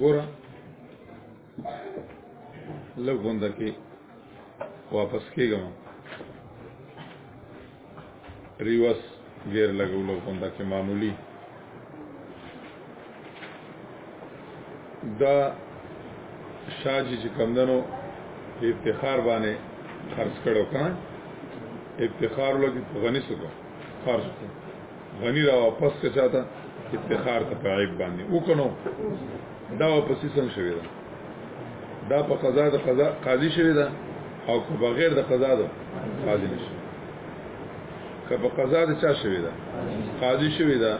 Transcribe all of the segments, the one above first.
ګوره لږ غونډه کې واپس کېږم ریوس غیر لګو لږ غونډه کې معمولی دا شاجی چې کمدنو افتخار باندې خرج کړو کنه افتخار لګي په غني سره خرج غني را واپس کې چاته افتخار ته عیب باندې وکړو دا واپس څنګه شوی دا دا په قضا د قضا قاضي شوی دا او که بغیر د قضا د قاضي نشي که په قضا د چا شوی دا قاضي شوی دا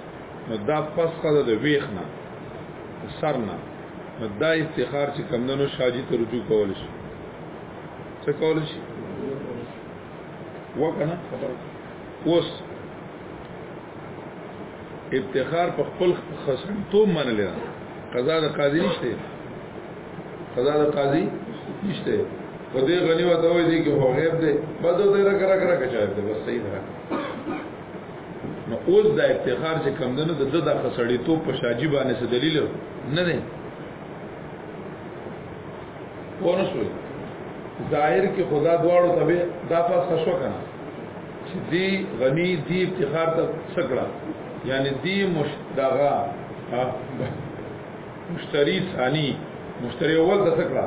نو دا پسخه ده د ویخ نه سر نه نو دا استخار چې کمدنو شاجی ته رجوع کول شي څه کول شي وکنه اوس ابتخار په خپل خسن تو منل نه قضا د قاضي نشته قضا د قاضي نشته په دې غنیمت وای دي کې هو غیب دی بده دې را کرا کرا کچا دی بس صحیح ده نو اوس دا افتخار چې کم دنو د دغه خسړی تو په شاجی باندې څه دلیل نه دی ونه شوی ظاهر کې خدا دواړو تبه دا پس خشو کنه چې دی غنی دی افتخار ته سکړه یعنی دی مشتغا مشتری ثانی مشتری اول ته سکړه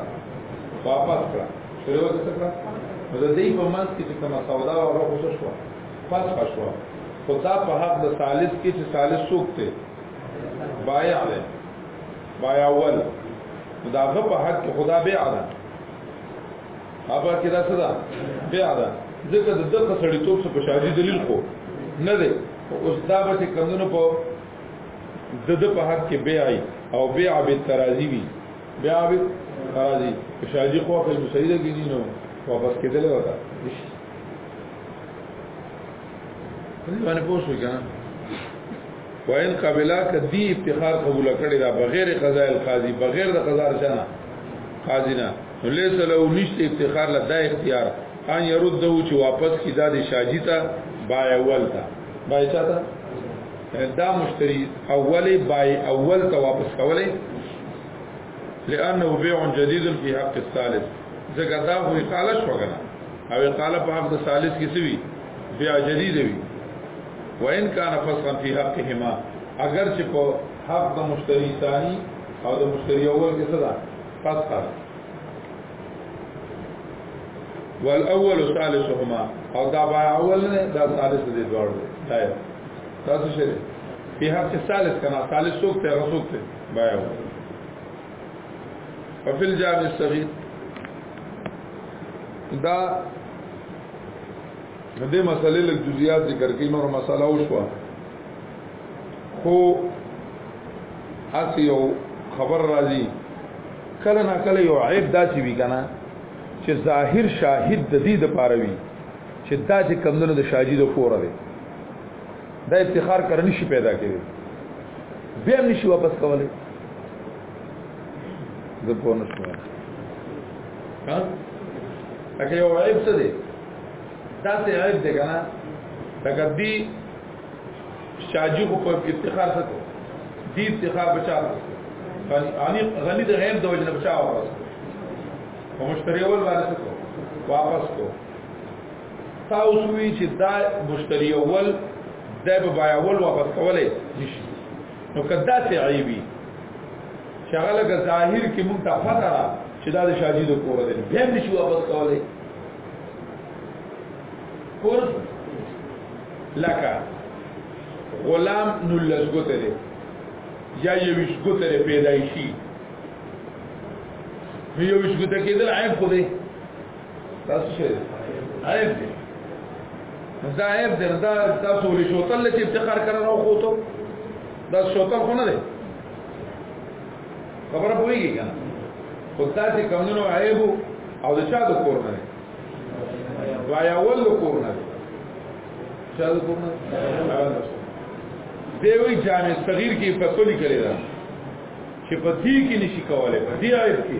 واپس کړه شروع ته سکړه نو د دې په منځ کې چې کومه سودا او هغه څه شو فسخ شو خدا په حق د ثالث کې چې ثالث څوک دی بایع دی بایع اول دا غو په حق کې خدا بیع ده هغه کې دا څه ده بیع ده ځکه د دغه سړی توپ څخه په شاهدي دلیل خو نه دی اوس دا به کمونو په د د په حق کې بیع او بیع به ترازی وي بیع به ترازی شاهدي خو په مسعیده کې نه واپس کېدل وتا باندې پوسو کنه وین قبلا کدی افتخار قبول کړی دا بغیر قضاء القاضی بغیر د قضا رچنا قاضی نه لیس له نشته افتخار له دا اختیار ان يرده چې واپس کی دا د شاجی ته بای اول ته بای چاته دا مشتری اولی بای اول ته واپس کولې لانه بيع جديد في حق الثالث ځکه دا خو قالش وګنه او قال په حق د ثالث کې سوي بیا جدید وي وان کان فسخا فی حقهما اگر چې په حق د مشتری ثانی او د مشتری اول کې صدا فسخا والاول ثالثهما او دا با اول نه دا ثالث دې دوړ دی تاسو شه په حق ثالث کنا ثالث څوک ته رسوک ته بایو وفي الجامع الصغير دا د دې مسلې لږ جزئیات ذکر کین نور مسله او شو خو اسی یو خبر راځي کله نا کله یو عیب داسي وی کنه چې ظاهر شاهد د دې د پاره وی چې دا چې کمندونو د شاجی د کور دی دا افتخار کرنی شي پیدا کړي بیا نشي واپس کولای زه په نشم ها هغه یو عیب څه دی دا څه عیب دی کنه هغه دی شاجو کو په افتخار سره کو دی افتخار بچا غنی غنی د غیب د وجنه بچا واپس په مشتری ول وارث کو واپس کو تا اوسوي چې دا مشتری اول د بای اول واپس کولای نشي نو کدا سي عيبي شغله که ظاهر کې مونږ ته پته را چې دا د شاجي د کور دی به هم شو واپس کولای کور لکه غلام نو لزګوته دی یا یو وشګوته دی پیدایشي نو یو وشګوته کېدل عیب خو دی تاسو شه عیب دی دا عیب دی دا تاسو ولې شوتل چې افتخار کړو نو خو ته دا شوتل خو نه دی خبره پوهیږي کنه خو تاسو کمونو عیب او د چا د کور نه وای اول د کور نه چا د کور نه دی وی جامع صغیر کې فتوی کړی دا چې پتی کې نشي کولای پتی عیب کې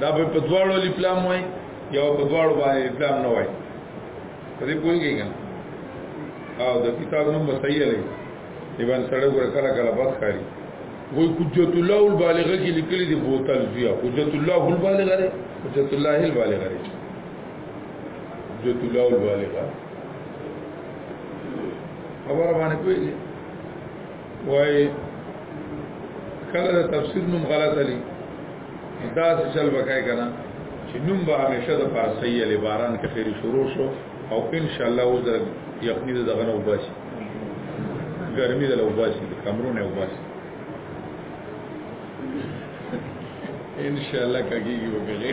دا به په دواړو لپلام وای یو په دواړو باندې لپلام نه وای په دې پوهیږئ کنه او د کتاب نوم صحیح دی ایوان سره ګور کله کله بس کاری وای حجت الله البالغه کې لیکلي دی بوتل زیا حجت الله البالغه لري حجت الله البالغه لري حجت الله البالغه خبره باندې کوي وای کله تفسیر نوم غلط علی دا څه چل وکای کنه چې نوم به همیشه د فارسی علی باران کې خیر شروع شو او ان شاء الله و زر یقیني دغه نو باسي ګرمي دلو باسي کمرونه و باسي ان شاء الله کګي وګړي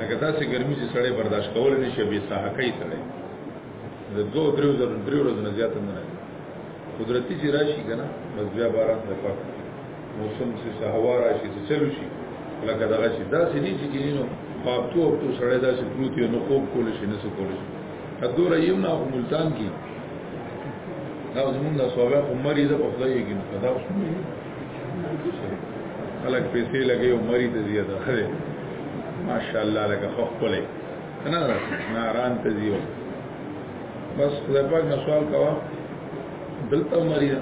لکه داسې ګرمي چې سړی برداشت کول نه شي بې ساحه کوي سړی د دوه درو زر درو ورځې نه زیات نه راځي قدرتي چې راشي که نه بس بیا باران د پاک موسم چې هوا راشي چې چلو شي لکه دغه شي داسې نه چې کینو پاپتو او تو سړی داسې پروت یو نو خوب کول شي نه څه کول شي ادور ایم نه ملتان کې دا زمونږ د سوابه عمر یې د خدای یې کې نه دا اوس خلک پیسې لګي او مری ته زیات خره ماشاءالله لکه خو خپلې نه راځي ناران ته زیو بس خدای پاک نه سوال کوا دلته مری ده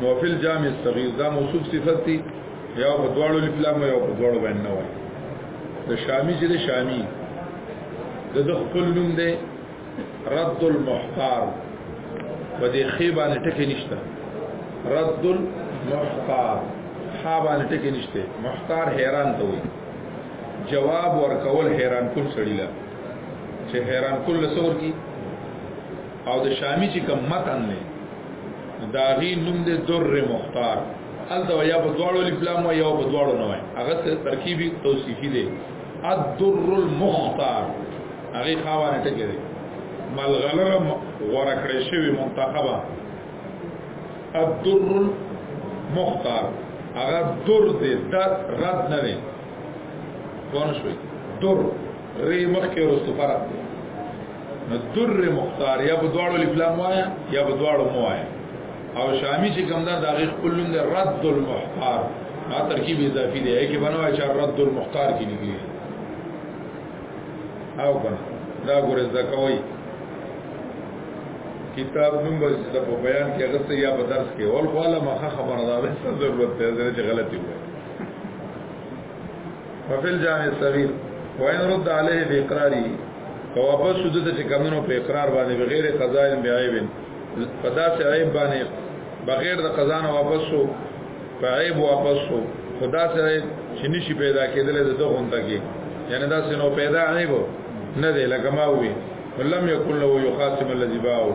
نو فل جامع صغیر دا موصوف صفت دی یا په دواړو لپلام یا په دواړو باندې نه وای د شامی چې د شامی د خپل نوم دی رد المحتار په دې خې باندې ټکی نشته رد المحتار ها باندې ټکی نشته محتار حیران ته وي جواب ورکول حیران کول سړی لا چې حیران کول لسور کی او د شامی چې کوم متن نه داغي نوم دې در مختار الته یا په دواړو لپلام یا په دواړو نه وای هغه ترکیبي توصیفي دی الدر المختار هغه خاوانه ټکی دی ملغلره غوړه کړې شوی منتخبه الدر المختار هغه در دې در رد نه وي پوه شوي در ری مخکې ورستو فرق دی نو در مختار یا په دواړو لپلام وایا یا په دواړو مو وایا او شامی چې کوم دا دغه خپل نوم دی رد المحتار ما ترکیب اضافي دی کې بنوي چې رد المحتار کې لګي او کنه دا ګورز دا کوي کتاب نوم به د په بیان کې هغه څه یا په درس کې اول خو له مخه خبره ده څه ضرورت دی چې غلطي وي ففل جامع صغیر وان رد علیه باقراری او واپس شدت چې کمونو په اقرار باندې بغیر قضاء بیعیب په داسې عیب باندې بغیر د قضا نه واپس شو په عیب واپس شو خدا سره چې نشي پیدا کېدل د دغه غونډه کې یعنی دا سينو پیدا عیب نه دی لکه ما وی ولم یکن له یخاصم الذی باو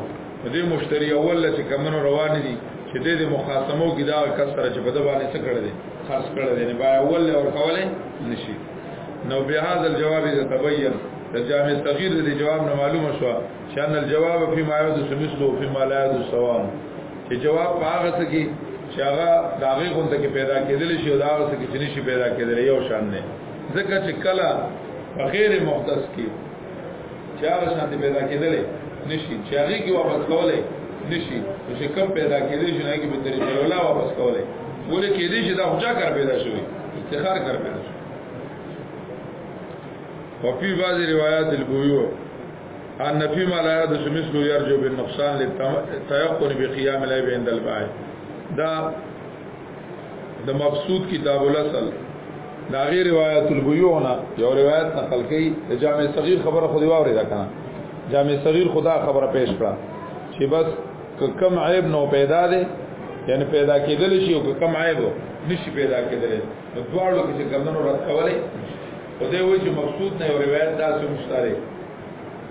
دې مشتری اول چې کمنو روان دي چې دې مخاصمو کې دا کس سره چې په دې باندې څه کړی دی خاص کړی دی نه با اول له ور کوله نشي نو به هاذ الجواب اذا تبين د جامع صغیر د جواب نه معلومه شو شان الجواب فيما يحدث مثله فيما لا يحدث سواء چې جواب هغه څه کې چې هغه داغه غونډه کې پیدا کېدل شي او داغه څه کې چې نشي پیدا کېدل یو شان نه ځکه چې کله په غیر محدث کې چې هغه شان پیدا کېدل نشي چې هغه کې واپس کولای نشي چې کم پیدا کېدل شي نه کې به طریقې ولا واپس کولای ولې کېدې شي دا خجا کار پیدا شوی افتخار کار پیدا شوی وفي بعض روایات البيوع ان نفی ما لا یحدث مثل یرجو بالنقصان للتيقن بقيام العيب عند البائع دا د مبسوط کتاب الاصل دا غیر روایت البیونا یو روایت نقل کړي جامع صغیر خبره خو دی واوري دا کنه جامع صغیر خدا خبره پیش کړه چې بس کم عیب نو پیدا دی یعنی پیدا کېدل شي او کم عیب نشي پیدا کېدل نو دواړو کې څنګه نو رد کولای او دی وایي چې مقصود نه یو روایت داسې هم شته دی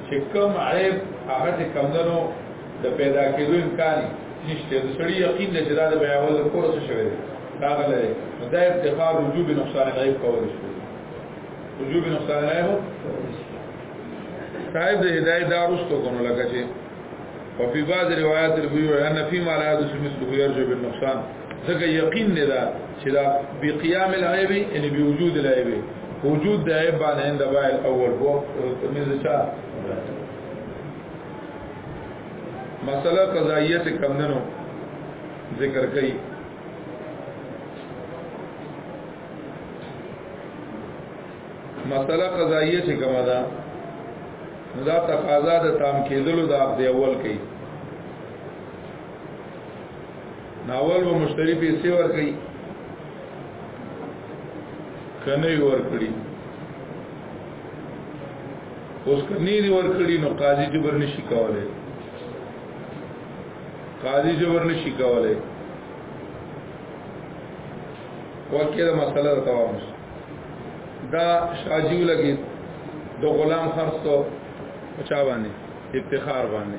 چې کوم عیب هغه چې کمدنو د پیدا کېدو امکان نشته د سړي یقین دی چې دا د بیا ول کور څه شوی دی راغلی دی نو دا افتخار وجوب نقصان غیب کولی شي وجوب نقصان غیب صاحب د هدایت دا رستو کونو لکه چې وفي بعض روایت البيوع ان فيما لا يدرس مثله يرجع بالنقصان ځکه یقین نه ده چې دا بقیام العیب یعنی بوجود العیب وجود د عیب باندې عند بای الاول وو تمیز چا مسله قضایه څخه کم نه ذکر کړي مسله قضایه چې کوم ده دا تقاضا د تام کېدلو د عقد اول کوي ناول به مشتری پیسې ورکړي کنه یې ورکړي اوس کني دی ورکړي نو قاضي جبر نشي کولای قاضي جبر نشي کولای واکه دا مسله ده تمام دا شاجیو لګي د غلام خرڅو چا باندې افتخار باندې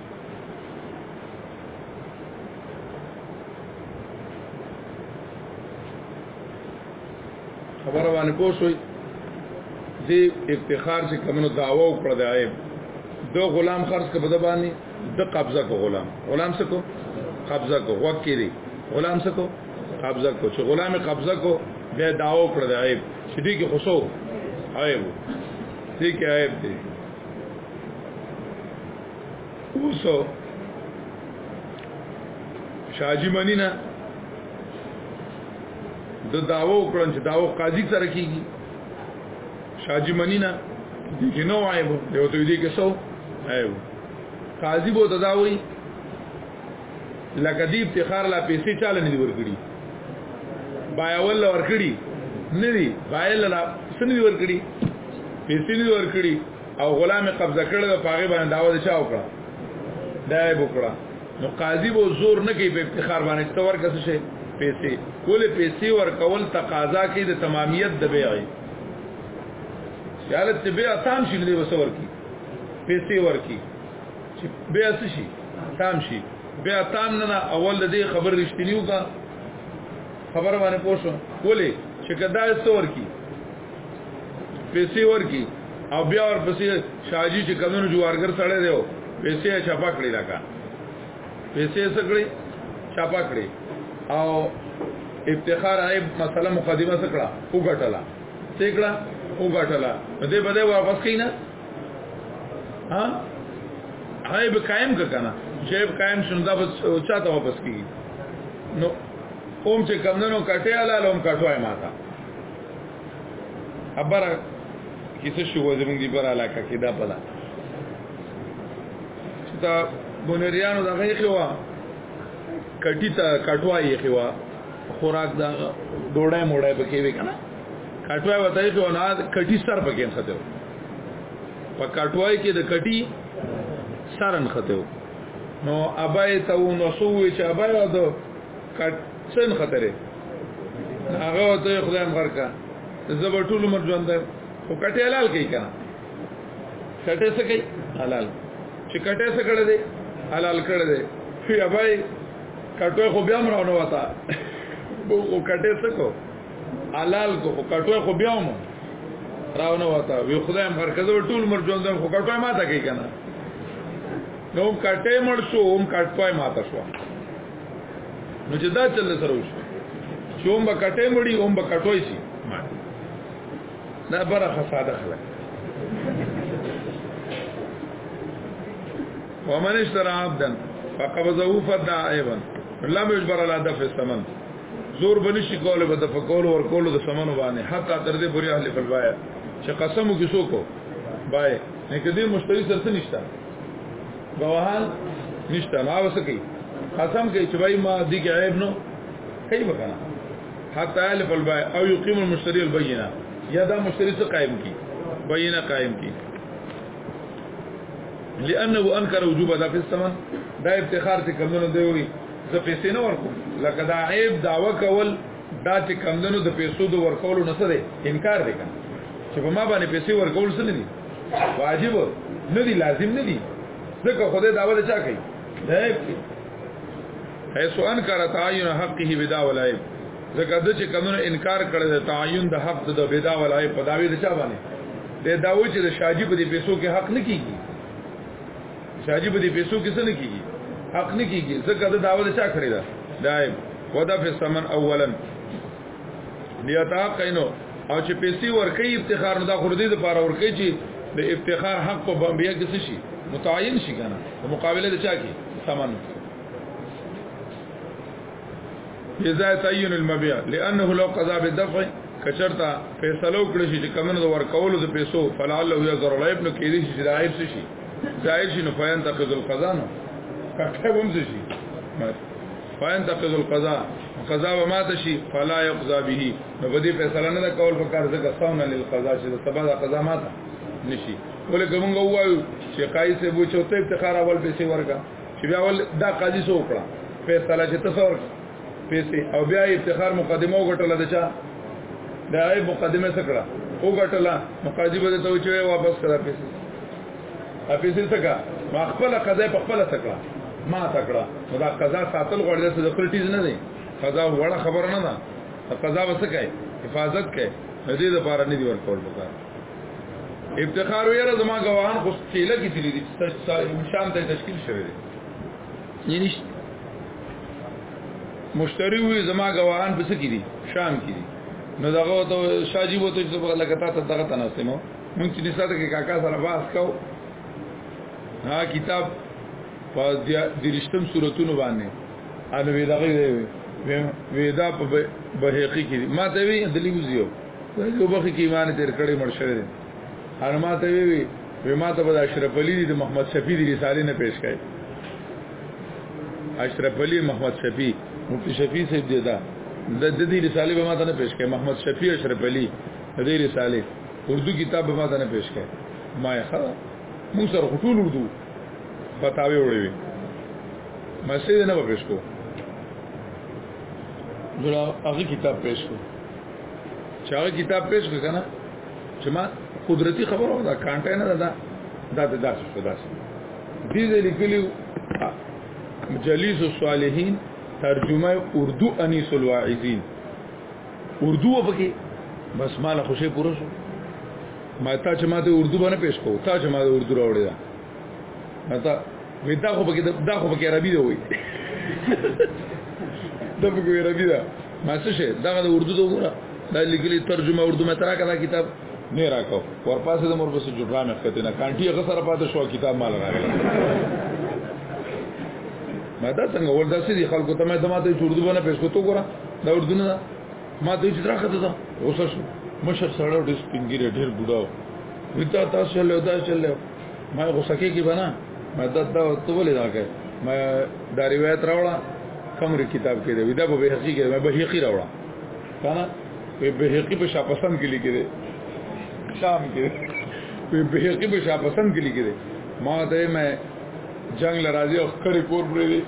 خبره باندې پوه شوي دې افتخار چې کمنو داوا وکړه د عیب دو غلام خرج کړه بده باندې د قبضه کو غلام غلام سکو قبضه کو وق کې دی غلام سکو قبضه کو چې غلام قبضه کو به داوا وکړه د عیب چې دې کې خصو عیب دې کې عیب دی اوسو شاجی منی نه د داوو کړن چې داوو قاضي سره کیږي شاجی منی نه دي کې نو عیب یو ته دي کې سو عیب قاضي بو تداوي لکه دی افتخار لا پیسې چاله نه دی ورکړي بایا ول ورکړي نه دی بایا لا سن دی ورکړي پیسې نه ورکړي او غلام قبضه کړل د پاغه باندې داوا د چا وکړه دای وکړه نو قاضي وو زور نه کوي په افتخار باندې تور کس شي پیسې کول پیسې ور کول تقاضا کوي د تمامیت د بیع یاله چې بیع تام شي دی وسور کی پیسې ور کی چې بیع شي تام شي بیع تام نه اول د دې خبر رښتینیو کا خبره باندې پوه شو ولې چې کدا استور کی پیسې ورکی او بیا ور پسې شاجی چې کمنو جوارګر سره دیو پیسې چپا کړی لکه پیسې سکړي چپا کړی او افتخار عیب مسله مقدمه سکړه وګټلا سکړه وګټلا دې بده واپس کینا ها هاي به قائم کا کنه جیب قائم شون دا بس چاته واپس کی نو اوم چې کمندنو کټه اله لوم کټوای ماتا خبره کیسه شو زمونږ دی بر علاقه کې دا پلا چې دا بونریانو دا غي خوا کټی ته کټوای خوا خوراک دا ډوړای موړای پکې وکنه کټوای وته خو نه کټی سر پکې خته په کټوای کې د کټی سرن خته نو ابای ته نو سوې چې ابای د کټ سن خطرې هغه ته خدای مخر کا زب ټول مر ژوند خو کټه حلال کوي کنه کټه څه کوي حلال چې کټه څه کړه دې حلال کړه دې فی ابای کټه خو بیا مرونه وتا وو کټه څه کو حلال کو خو کټوي خو بیا مو راونه وتا وی خدای مرکز ټول مر ژوند خو کټوي ما ته کوي کنه نو کټه مړ شو هم کټوي ما ته شو نو چې دا چل سره وشو چې هم به کټه مړی هم به کټوي شي ما دا بره خساده خلک ومن اشترى عبدا فقبضه فدعا ايضا لم يجبر على دفع الثمن زور بنشي کوله په تفکول ور کول د سمنو باندې حتی تر دې پورې اهل فلبایا چې قسم کې سو کو بای نه کدي مشتری سره نشته گواهان نشته ما وسکی قسم کوي چې بای ما دې کې عیب نو کوي وکنه حتی اهل فلبایا او یقیم المشتری البینه یا دا مشتری څخه قائم کی بینه قائم کی لانه انکر وجوب ادا فی الثمن دا افتخار ته کمنو دی وی زه پیسې نه ورکوم لکه دا عیب داوا کول دا چې کمندونو د پیسو د ورکولو نه سره انکار دی کنه چې په ما باندې پیسې ورکول څه نه دي واجب نه دي لازم نه دي ځکه خدای دا ولا چا کوي دا حيث انکر تعین حقه بدا ولایب ځکه د چې کمنو انکار کړی د تعین د حق د بدا ولایب په داوی د چا باندې د داوی چې د شاجی په دې پیسو کې حق نه کیږي شاجی په دې پیسو کې څه نه کیږي حق نه کیږي ځکه دا داوا د چا کړی دا دایم ودا په سمن اولا بیا تا کینو او چې پیسې ورکې افتخار نه دا خور دې لپاره ورکې چې د افتخار حق په بیا کې څه شي متعین شي کنه په مقابله د چا کې سمن اذا تعین المبيع لانه لو قضا بالدفع کچرتا فیصلو کړی چې کمنو ور کولو د پیسو فلعل هو ضرر ابن کې دي چې دایب شي ځای شي نو فین تقض القضا نو کټه هم شي فین تقض القضا قضا و ماته شي فلا يقضى به نو بدی فیصله نه کول په کار ځکه سونه للقضا چې سبا د قضا ماته نشي ولې کوم غوايو چې قایي سه بو چوته افتخار اول پیسې ورکا چې بیا ول دا قاضي سو کړه فیصله چې تصور پیسې او بیا افتخار مقدمه وګټله د چا د عیب مقدمه سکړه وګټله مقاضي به ته وچوي واپس کړه پیسې ا پیسې سکا ما خپل قضا په خپل سکړه ما تکړه دا قضا ساتل غوړل څه د خپل ټیز نه دی قضا وړه خبر نه ده قضا وسکای حفاظت کوي دې لپاره نه دی ورکول پکار افتخار ویره زما گواهان خو چیله کې تللی دي شام ته تشکیل شوی دی یعنی مشتری وی زما گواهان پس کی دي شام کی دي نو دغه ته شاجی وته چې په لګتا ته دغه تناسته مو مونږ چې نساته کې کاکا سره باس کو ها کتاب په درشتم صورتونو باندې ان وی دغه وی دا په بهقي کې ما ته وی دلی وزیو یو بخي کې ایمان تیر کړي مرشد هر ما ته وی وی وی ما ته بدا اشرف علی دی محمد شفیع دی رساله نه پیش کړي اشرف علی محمد شفیع مفتی شفیع صاحب دی دا د دې رساله به ما ته نه پیش کړي محمد شفیع اشرف علی دې رساله اردو کتاب به ما ته نه پیش کړي ما یې خا مو سره ټول اردو فتاوی وړي وی ما سید نه پیش کو زړه هغه کتاب پیش کو چې هغه کتاب پیش کړ کنه چې ما قدرتی خبره وکړه کانټه نه ده دا دا د درس په داسې دې دې لیکلو جلیس الصالحین ترجمه اردو انیس الواعظین اردو وبکې بس مال خوشې پوره شو ما تا چې ما ته اردو باندې پیش کوو تا چې ما ته اردو راوړی دا دا وې دا خو پکې دا خو پکې عربي دی وې دا پکې عربي ده ما څه شه دا د اردو ته وګوره دا لیکلي ترجمه اردو مې ترا کړه کتاب نه راکاو ورپاسې د مور بسې جوړه مې خته نه کانټي هغه سره پاتې شو کتاب مال راغله ما دا څنګه ول داسې دي خلکو ته مې دماته اردو باندې پېښ کوته وګوره دا اردو نه ما دې چې راخته ده اوس شو مشر سره ډېر سپینګری ډېر بډاو وتا تاسو له دا چلو ما غوسه کېږي به نه ما دا دا ته ولې دا کوې ما دا روایت راوړه کوم کتاب کې دی دا به بهقي کې ما بهقي راوړه کنه په بهقي په شاپسند کې لیکل شام کې په بهقي په شاپسند کې لیکل ما ته مې جنگ لراځي او خړې پور پرې دی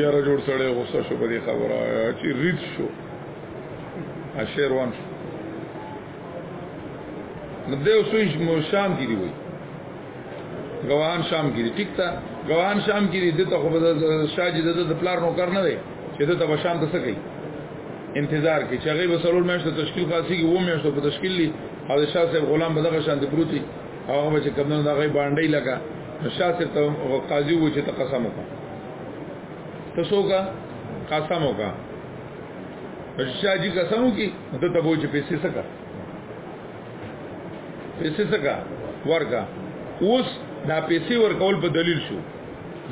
یاره جوړ سړی غوسه شو په دې خبره چې رید شو اشیر وان شو نو دیو سویش مو شام کې دی وای غواهان شام کې دی ټیک تا غواهان شام کې دی دته خو شاجی د پلار نو کار نه دی چې دته په شام ته سکی انتظار کې چې هغه به سرور مېشته تشکیل خاصي کې و مېشته په تشکیل لی او شاه صاحب غلام بدغه شان دی پروتي هغه به چې کمنو دغه باندې لگا شاه صاحب ته قاضي و چې ته قسم وکړه ته څوک قسم وکړه شاه جی قسمو کی ته ته بوج پیسې سکا پیسې سکا ورکا اوس دا پیسې ورکول په دلیل شو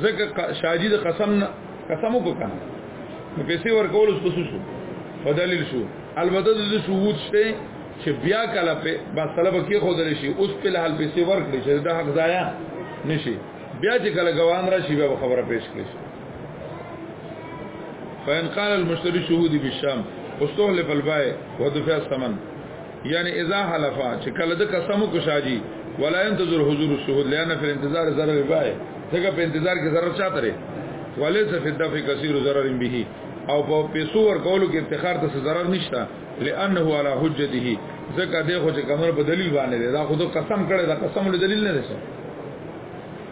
ځکه شاه جی د قسم نه قسمو کو کنه نو پیسې ورکول اوس پسو شو په دلیل شو البته د شهود شته چې بیا کله په مسله به کې خودل شي اوس په لحال پیسې ورکړي چې دا حق ضایع نشي بیا چې کله ګوان راشي بیا خبره پیش کړي فإن قال المشتري شهودي بالشام استهلف البائع ودفع الثمن یعنی اذا حلفا چې کله د قسم کو شاجی ولا ينتظر حضور الشهود لانه في انتظار ضرر بای څنګه په انتظار کې ضرر چاته لري وليس في الدفع كثير ضرر به او په پیسو ور کولو کې افتخار ته ضرر نشته لانه على حجته ځکه دغه چې کمر په دلیل باندې دا خود قسم کړي دا قسم له دلیل نه ده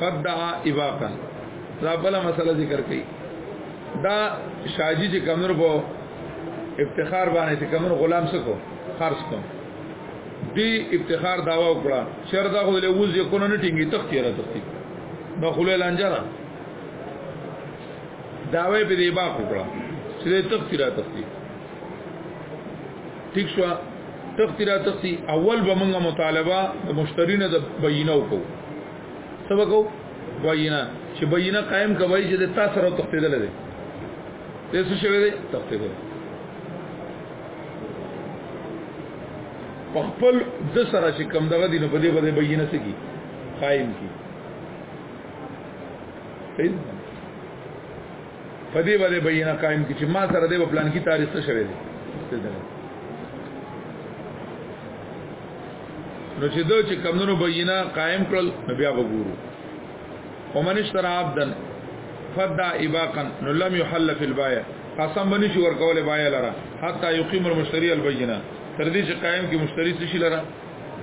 فدعا اباقا دا بل مسله ذکر کړي دا شاجی چې کمر په افتخار باندې چې کمر غلام سکو خرج کو دی افتخار داوا وکړه شر دا خو له وز یو نه ټینګي تختی را تختی نو خو له لنجره داوی په دی با وکړه چې تختی را تختی ټیک شو تختی را تختی اول به موږ مطالبه د مشتری نه د بینه وکړو سبا کو بینه چې بینه قائم کوي چې د تاسو سره تختیدل دي تاسو شوی دي تختیدل په خپل د سره چې کم دغه دینه په دې باندې بینه سکی قائم کی په دې باندې بینه قائم کی چې ما سره دې په پلان کې تاریخ څه شوی دی نو چې دا چې کمونو بینه قائم کړل نو بیا وګورو ومن اشترى عبدا فدا اباقا نو لم يحل في البايع قسم بني شو ورکول بايع لرا حتى يقيم المشتري البينه تر دې چې قائم کې مشتري څه شي لرا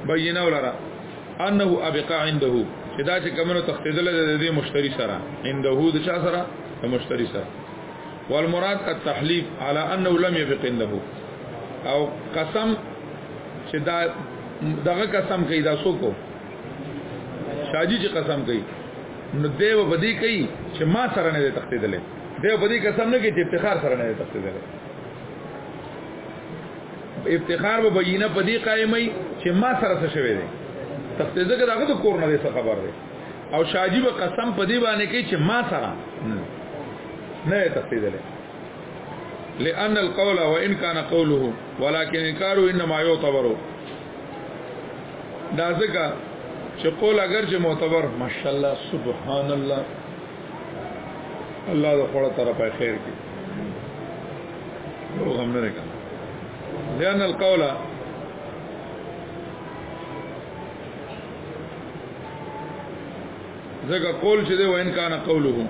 بینه ولرا انه ابقا عنده چې دا چې کمنو تختیدل د دې مشتری سره عنده د چا سره د مشتری سره والمراد التحلیف على انه لم يبق عنده او قسم چې دا دغه قسم کوي دا سوکو شاجی چې قسم کوي نو دیو بدی کوي چې ما سره نه تختیدل دیو بدی قسم نه کوي چې افتخار سره نه تختیدل افتخار به بینه په دې قائمای چې ما سره څه شوی دی تخته ځکه داغه د کور نه څه خبر دی او شاجی به قسم په دې باندې کوي چې ما سره نه تخته دی لأن القول وإن كان قوله ولكن انكار انما يعتبر دا ځکه چې قول اگر چې معتبر ماشاءالله سبحان الله الله د خپل طرفه خیر کی نو غم نه کنه لأن القول ځکه قول چې دی وین کان قوله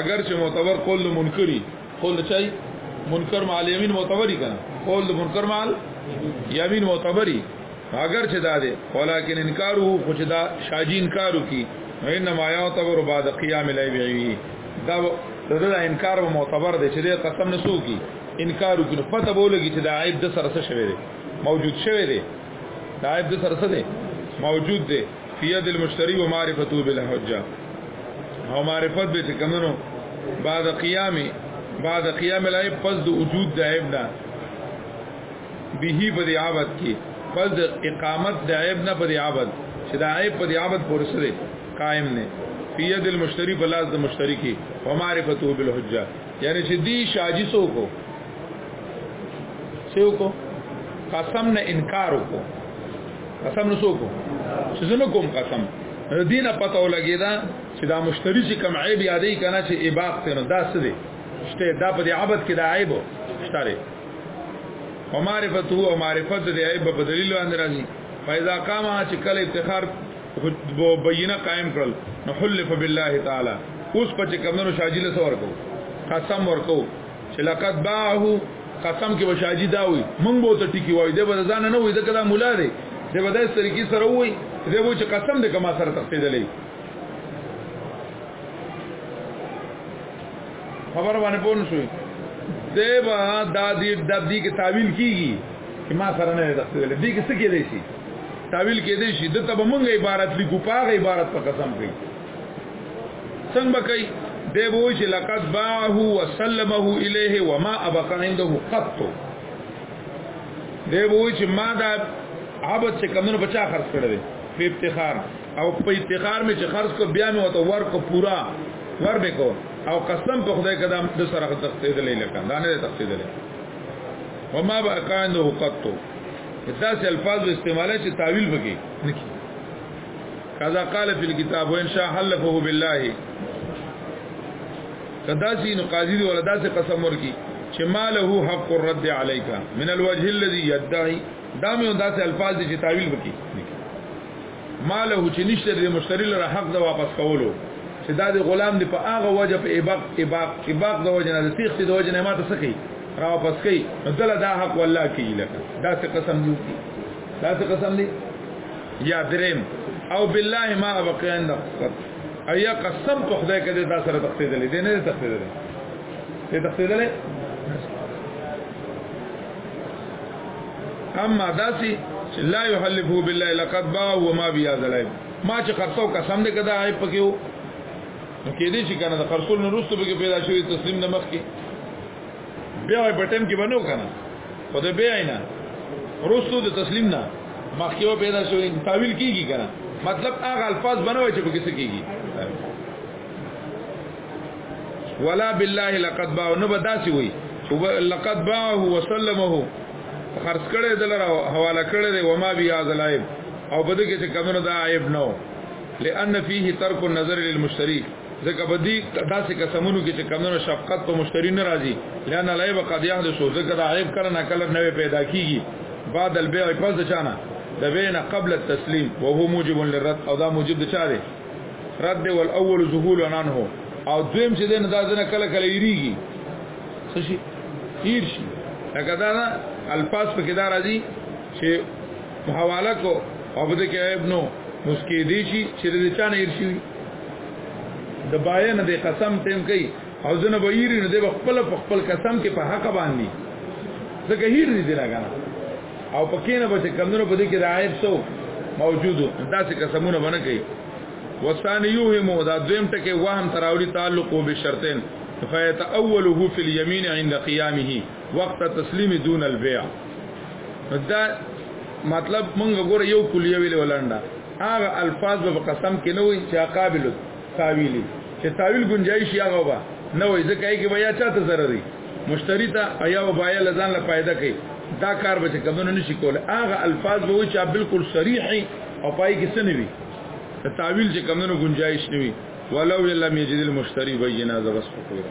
اگر چې معتبر قول د منکری قول چای منکر مع الیمین معتبری کنه قول د منکر مع یمین معتبری اگر چې دا دی ولیکن انکار وو خو چې دا شاجی انکار وکي نو انما یعتبر بعد قیام الیبی دا دا انکار و معتبر دی چې دا قسم نسو کی انکار وکي نو پته بولږي چې دا عیب د سره څه شوی دی موجود شوی دی دا عیب د سره څه دی موجود دی فیاد المشتری و معرفته بالحجه او معرفت به چې کمنو بعد قیام بعد قیام العیب پس د وجود د عیب نه به په دې عبادت کې پس د اقامت د عیب نه په دې عبادت چې دا عیب په دې عبادت پورې سره قائم نه فید المشتری په لاس د مشتری کې و معرفته بالحجه یعنی چې دی شاجی سو کو سو کو قسم نه انکار وکړو قسم نه سو کو چې زنه کوم قسم دینه پته ولګی دا چې دا مشتری چې کم عیب یادې کنه چې اباق ته نه داس دي شته دا په دې عبادت کې دا عیب شته او معرفت هو او معرفت د عیب په دلیل باندې راځي فاذا قام چې کله افتخار بینه قائم کړل نو حلف بالله تعالی اوس په چې کمنو شاجی له څور کو قسم ورکو چې لقد باعه قسم کې وشاجی دا وي مونږ به ته ټکی وای دی به ځان نه وي دا کله مولا دی دی به داس طریقې سره وي دی به چې قسم دې کما سره تختیدلې خبر باندې پون شو دی با دا دی د دې کې تعویل کیږي چې ما سره نه د خپل دې کې څه کې دی شي تعویل کې دی شي د ته مونږ عبارت لیکو پاغه عبارت په قسم کوي څنګه به کوي دی به چې لقد باعه وسلمه الیه وما ابقى عنده قط دی به چې ما دا عبادت چې کمنو بچا خرڅ کړی په افتخار او په افتخار می چې خرج کو بیا می وته ورکو پورا ور به کو او قسم په خدای کدا د سره تختیدلې لکه دا نه تختیدلې وما برکانه قطو دا سه الفاظ استعماله چې تعویل بګي نکی کذا قال فی الكتاب وان شاء حلفه بالله کدا سی نو قاضی دی ولدا سه قسم ورکی چې ماله حق الرد عليك من الوجه الذي يدعي دا مې دا سه الفاظ چې تعویل بګي نکی ما له چې نشته د دې مشتري لره حق د واپس کولو چې دا د غلام دی په هغه وجه په اباق اباق اباق د وجه نه د تیخت د وجه نه ما ته سکی را واپس کی نو دله دا حق والله کی لکه دا څه قسم دی دا څه قسم دی یا دریم او بالله ما بقي عند قد ایا قسم په خدای کې دا سره تخصیدلې دي نه تخصیدلې دي تخصیدلې اما داسي چې لا يحلفو بالله لقد با وما بیا ذلایب ما چې خرڅو قسم دې کدا هاي پکيو نو کې دې چې کنه د خرصول نو رستو به پیدا شوی تسلیم نمخ کې بیا په ټیم کې بنو کنه خو دې بیا نه رستو د تسلیم نه مخ کې پیدا شوی تعویل کیږي کنه مطلب هغه الفاظ بنوي چې په کیسه کیږي ولا بالله لقد باع نو بداسي وي لقد باعه وسلمه خرڅ کړي دلر حواله کړي دی وما بیا ذلایب او بده کې چې کمنو دا عیب نو لئن فيه ترک النظر للمشتري ځکه بدی داسې قسمونو کې چې کمنو شفقت په مشتری نه راځي لئن لایب قد يحدث ذکر عیب کړه نه کله نوې پیدا کیږي بعد البيع پس چانه د بین قبل التسلیم وهو موجب للرد او دا موجب د چاره رد دی ول اول ذهول عنه او دویم چې دین دا ځنه کله کله یریږي څه شي هیر شي لکه دا نه الفاظ په کې دا راځي چې حواله کو او بده کې ابنو مسکی دی شي چې د چا نه هیر شي د باین د قسم تیم کوي او ځنه به یری نه دی خپل خپل قسم کې په حق باندې ځکه هیر دي لګا او پکې نه بچ کمونو په دې کې رايب سو موجودو دا څه قسمونه باندې کوي وسان یوهم دا دویم ټکي وهم تراولی تعلق به شرطین فیت اوله فی الیمین عند قیامه وقت تسلیم دون البیع دا مطلب مونږ ګور یو کلیه ویل ولاندا هغه الفاظ په قسم کې نه وي چې قابل تاویلی چې تاویل گنجایش یا غوبا نه وای ځکه یې کې بیا چاته ضرر دی مشتری ته ایا او بیا لزان له فائدہ کوي دا کار به کمونه نشي کول هغه الفاظ به وي چې بالکل صریح او پای کې سنوي تاویل چې کمونه گنجایش نه وي ولو لم یجد المشتری بینه ذا بس فقیره